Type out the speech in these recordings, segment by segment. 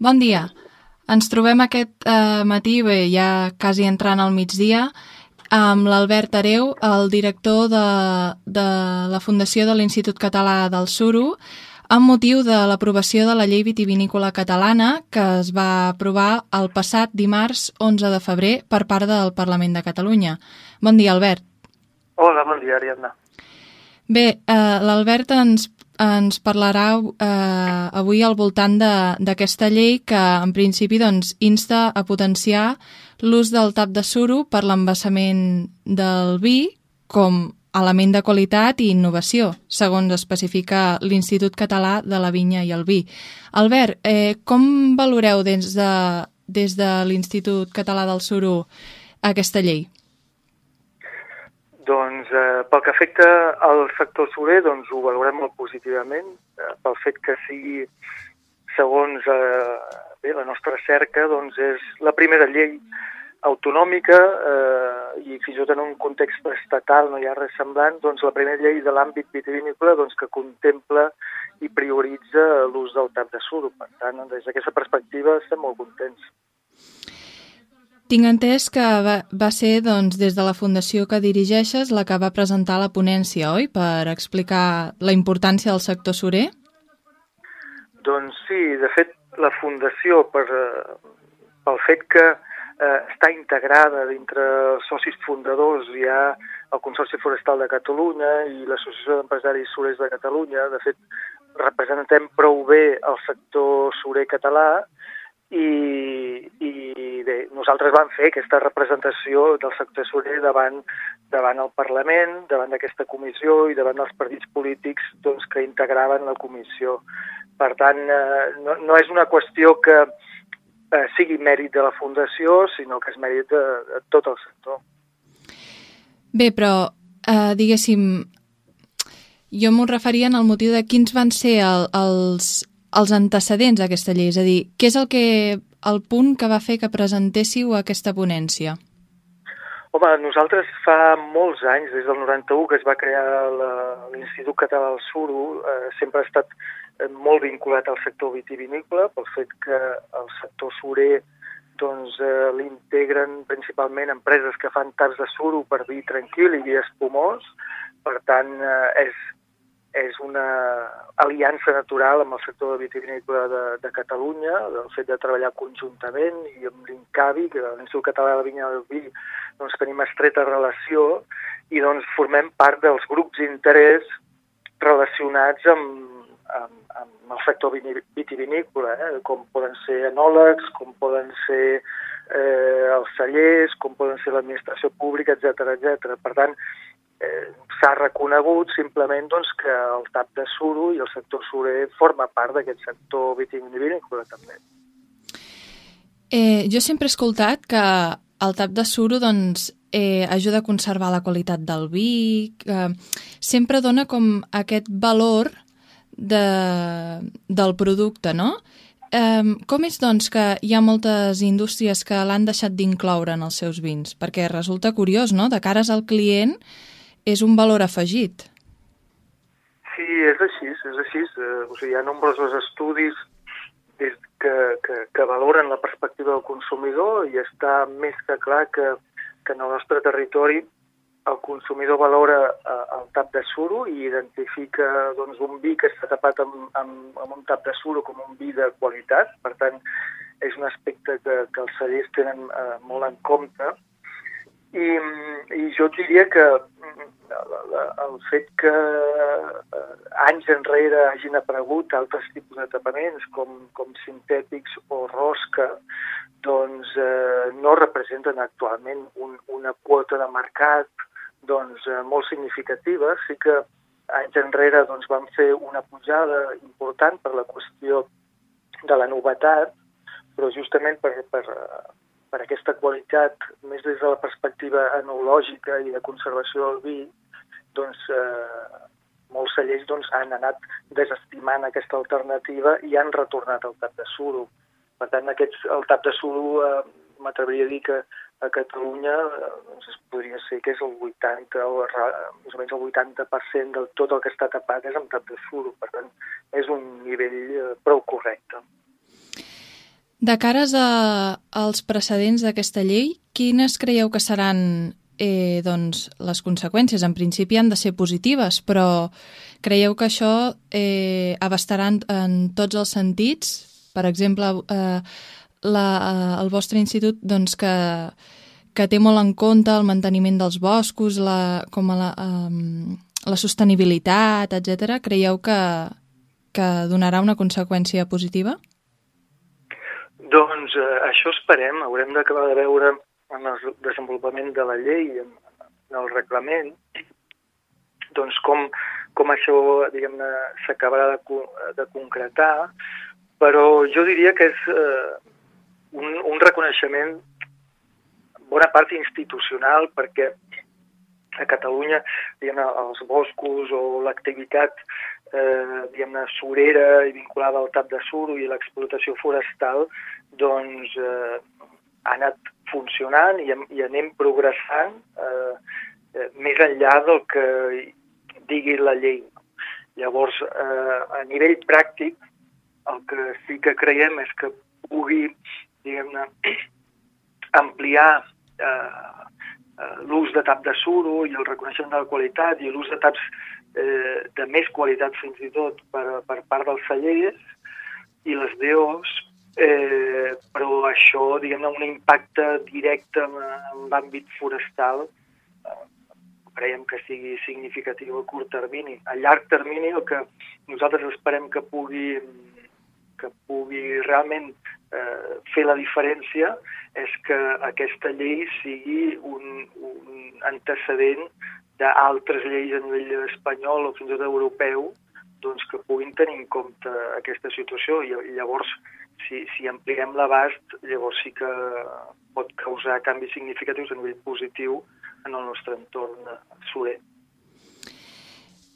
Bon dia. Ens trobem aquest eh, matí, bé, ja quasi entrant al migdia, amb l'Albert Areu, el director de, de la Fundació de l'Institut Català del Suro, amb motiu de l'aprovació de la llei vitivinícola catalana que es va aprovar el passat dimarts 11 de febrer per part del Parlament de Catalunya. Bon dia, Albert. Hola, bon dia, Ariadna. Bé, eh, l'Albert ens, ens parlarà eh, avui al voltant d'aquesta llei que en principi doncs, insta a potenciar l'ús del tap de suro per l'embassament del vi com element de qualitat i innovació, segons especifica l'Institut Català de la Vinya i el Vi. Albert, eh, com valoreu des de, des de l'Institut Català del Suro aquesta llei? Doncs eh, pel que afecta al sector surer, doncs ho valorem molt positivament, eh, pel fet que sigui, segons eh, bé, la nostra cerca, doncs és la primera llei autonòmica eh, i fins i tot en un context estatal no hi ha res semblant, doncs la primera llei de l'àmbit vitivinícola doncs, que contempla i prioritza l'ús del tap de suro. Per tant, des d'aquesta perspectiva estem molt contents. Tinc entès que va, va ser doncs, des de la fundació que dirigeixes la que va presentar la ponència, oi?, per explicar la importància del sector surer? Doncs sí, de fet, la fundació, per, eh, pel fet que eh, està integrada dintre els socis fundadors, hi ha el Consorci Forestal de Catalunya i l'Associació d'Empresaris Surers de Catalunya. De fet, representem prou bé el sector surer català i, i nosaltres vam fer aquesta representació del sector surer davant, davant el Parlament, davant d'aquesta comissió i davant dels partits polítics doncs, que integraven la comissió. Per tant, eh, no, no és una qüestió que, eh, sigui mèrit de la Fundació, sinó que és mèrit de, de tot el sector. Bé, però, eh, diguéssim, jo m'ho referia en el motiu de quins van ser el, els, els antecedents d'aquesta llei, és a dir, què és el, que, el punt que va fer que presentéssiu aquesta ponència? Home, nosaltres fa molts anys, des del 91 que es va crear l'Institut Català del Suro, eh, sempre ha estat Eh, molt vinculat al sector vitivinícola, pel fet que el sector surer doncs, eh, l'integren principalment empreses que fan taps de suro per vi tranquil i vi espumós. Per tant, eh, és, és una aliança natural amb el sector vitivinícola de, de Catalunya, el fet de treballar conjuntament i amb l'INCAVI, que l'Institut Català de la Vinya del Vi, doncs tenim estreta relació i doncs formem part dels grups d'interès relacionats amb, amb, amb el sector vitivinícola, eh? com poden ser enòlegs, com poden ser eh, els cellers, com poden ser l'administració pública, etc etc. Per tant, eh, s'ha reconegut simplement doncs, que el tap de suro i el sector surer forma part d'aquest sector vitivinícola també. Eh, jo sempre he escoltat que el tap de suro doncs, eh, ajuda a conservar la qualitat del vi, que sempre dona com aquest valor de, del producte, no? Um, com és, doncs, que hi ha moltes indústries que l'han deixat d'incloure en els seus vins? Perquè resulta curiós, no? De cares al client és un valor afegit. Sí, és així, és així. Uh, o sigui, hi ha nombrosos estudis des que, que, que valoren la perspectiva del consumidor i està més que clar que, que en el nostre territori el consumidor valora eh, el tap de suro i identifica doncs, un vi que està tapat amb, amb, amb un tap de suro com un vi de qualitat. Per tant, és un aspecte que, que els cellers tenen eh, molt en compte. I, I jo diria que mm, el fet que eh, anys enrere hagin aparegut altres tipus de tapaments com, com sintètics o rosca, doncs eh, no representen actualment un, una quota de mercat doncs, eh, molt significativa. Sí que anys enrere doncs, vam fer una pujada important per la qüestió de la novetat, però justament per, per, per aquesta qualitat, més des de la perspectiva enològica i de conservació del vi, doncs, eh, molts cellers doncs, han anat desestimant aquesta alternativa i han retornat al tap de suro. Per tant, aquests, el tap de suro eh, m'atreviria a dir que a Catalunya doncs es podria ser que és el 80 o més o menys el 80% del tot el que està tapat és amb tap de suro, per tant és un nivell eh, prou correcte. De cares a, als precedents d'aquesta llei, quines creieu que seran eh, doncs, les conseqüències? En principi han de ser positives, però creieu que això eh, abastarà en, en tots els sentits? Per exemple, eh, la, eh, el vostre institut doncs, que, que té molt en compte el manteniment dels boscos, la, com a la, eh, la sostenibilitat, etc. Creieu que, que donarà una conseqüència positiva? Doncs eh, això esperem, haurem d'acabar de veure en el desenvolupament de la llei, en, el reglament, doncs com, com això diguem-ne s'acabarà de, de concretar, però jo diria que és eh, un, un reconeixement bona part institucional perquè a Catalunya diguem els boscos o l'activitat eh, diguem-ne surera i vinculada al tap de suro i l'explotació forestal doncs eh, ha anat funcionant i, i anem progressant eh, eh, més enllà del que digui la llei. Llavors, eh, a nivell pràctic, el que sí que creiem és que pugui, diguem-ne, ampliar eh, eh, l'ús de tap de suro i el reconeixement de la qualitat i l'ús de taps eh, de més qualitat fins i tot per, per part dels cellers i les DOs eh, però això, diguem-ne, un impacte directe en, en l'àmbit forestal eh, creiem que sigui significatiu a curt termini. A llarg termini el que nosaltres esperem que pugui, que pugui realment eh, fer la diferència és que aquesta llei sigui un, un antecedent d'altres lleis a nivell espanyol o fins i tot europeu doncs, que puguin tenir en compte aquesta situació i, llavors si, si ampliem l'abast, llavors sí que pot causar canvis significatius a nivell positiu en el nostre entorn soler.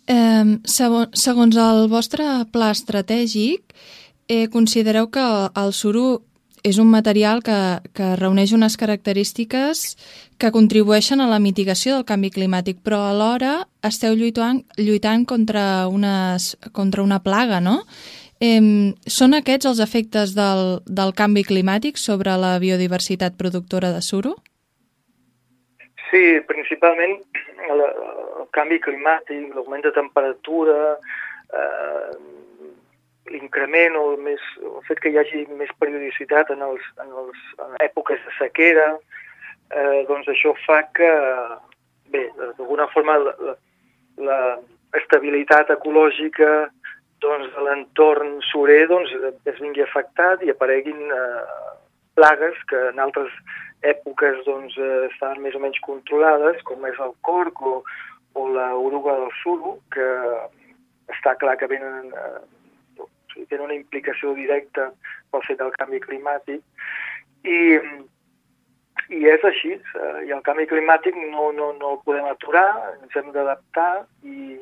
Eh, segons, segons el vostre pla estratègic, eh, considereu que el suro és un material que, que reuneix unes característiques que contribueixen a la mitigació del canvi climàtic, però alhora esteu lluitant, lluitant contra, unes, contra una plaga, no? Eh, són aquests els efectes del, del canvi climàtic sobre la biodiversitat productora de suro? Sí, principalment el, el canvi climàtic, l'augment de temperatura, eh, l'increment o el, més, el fet que hi hagi més periodicitat en, els, en, els, en èpoques de sequera, eh, doncs això fa que, bé, d'alguna forma la, la, la estabilitat ecològica doncs, de l'entorn surer doncs, es vingui afectat i apareguin eh, plagues que en altres èpoques doncs, eh, estaven més o menys controlades, com és el corc o, o la del suro, que està clar que venen, eh, o sigui, tenen una implicació directa pel fet del canvi climàtic. I, i és així, eh, i el canvi climàtic no, no, no el podem aturar, ens hem d'adaptar i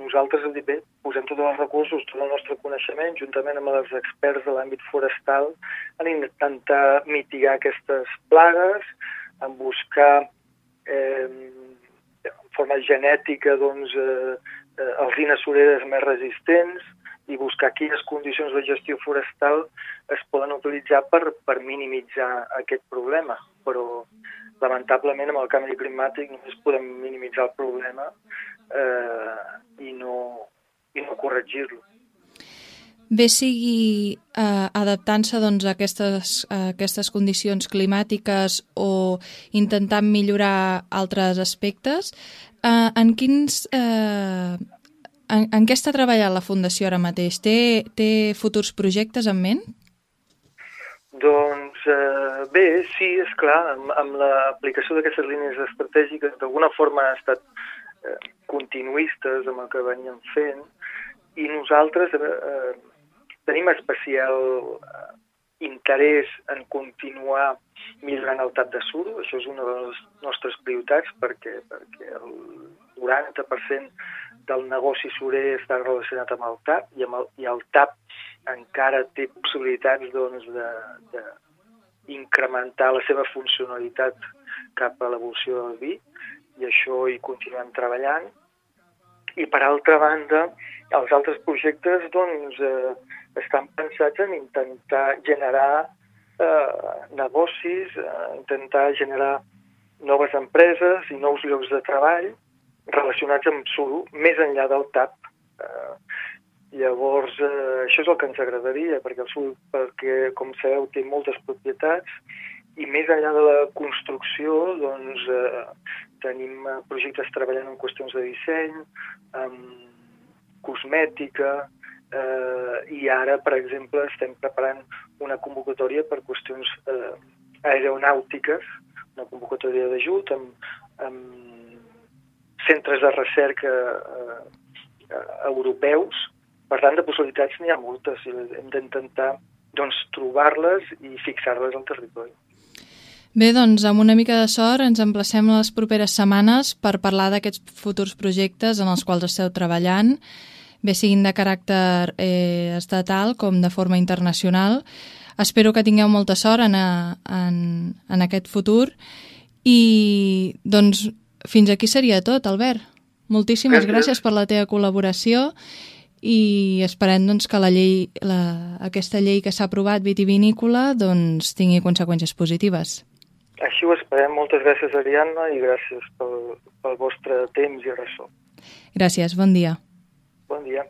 nosaltres hem dit, bé, posem tots els recursos, tot el nostre coneixement, juntament amb els experts de l'àmbit forestal, en intentar mitigar aquestes plagues, en buscar eh, de forma genètica doncs, eh, eh, alzines sureres més resistents i buscar quines condicions de gestió forestal es poden utilitzar per, per minimitzar aquest problema. Però, lamentablement, amb el canvi climàtic només podem minimitzar el problema eh, i no, i no corregir-lo. Bé sigui eh, adaptant-se doncs, a, aquestes, a aquestes condicions climàtiques o intentant millorar altres aspectes, eh, en quins... Eh, en, en què està treballant la Fundació ara mateix? Té, té futurs projectes en ment? Doncs eh, bé, sí, és clar, amb, amb l'aplicació d'aquestes línies estratègiques d'alguna forma ha estat eh, continuistes amb el que veníem fent i nosaltres eh, eh, tenim especial eh, interès en continuar millorant el tap de suro, això és una de les nostres prioritats perquè, perquè el 90% del negoci surer està relacionat amb el tap i, amb el, i el tap encara té possibilitats doncs, de, de incrementar la seva funcionalitat cap a l'evolució del vi i això hi continuem treballant i per altra banda, els altres projectes doncs, eh, estan pensats en intentar generar eh, negocis, eh, intentar generar noves empreses i nous llocs de treball relacionats amb suro, més enllà del TAP. Eh, llavors, eh, això és el que ens agradaria, perquè el suro, perquè, com sabeu, té moltes propietats i més enllà de la construcció, doncs, eh, tenim projectes treballant en qüestions de disseny, en cosmètica, eh, i ara, per exemple, estem preparant una convocatòria per qüestions eh, aeronàutiques, una convocatòria d'ajut amb, amb centres de recerca eh, eh, europeus. Per tant, de possibilitats n'hi ha moltes i hem d'intentar doncs, trobar-les i fixar-les al territori. Bé, doncs amb una mica de sort ens emplacem les properes setmanes per parlar d'aquests futurs projectes en els quals esteu treballant, bé siguin de caràcter eh, estatal com de forma internacional. Espero que tingueu molta sort en, a, en, en aquest futur i doncs fins aquí seria tot, Albert. Moltíssimes gràcies, gràcies per la teva col·laboració i esperem doncs, que la llei, la, aquesta llei que s'ha aprovat vitivinícola doncs, tingui conseqüències positives. Així ho esperem. Moltes gràcies, Ariadna, i gràcies pel, pel vostre temps i ressò. Gràcies, bon dia. Bon dia.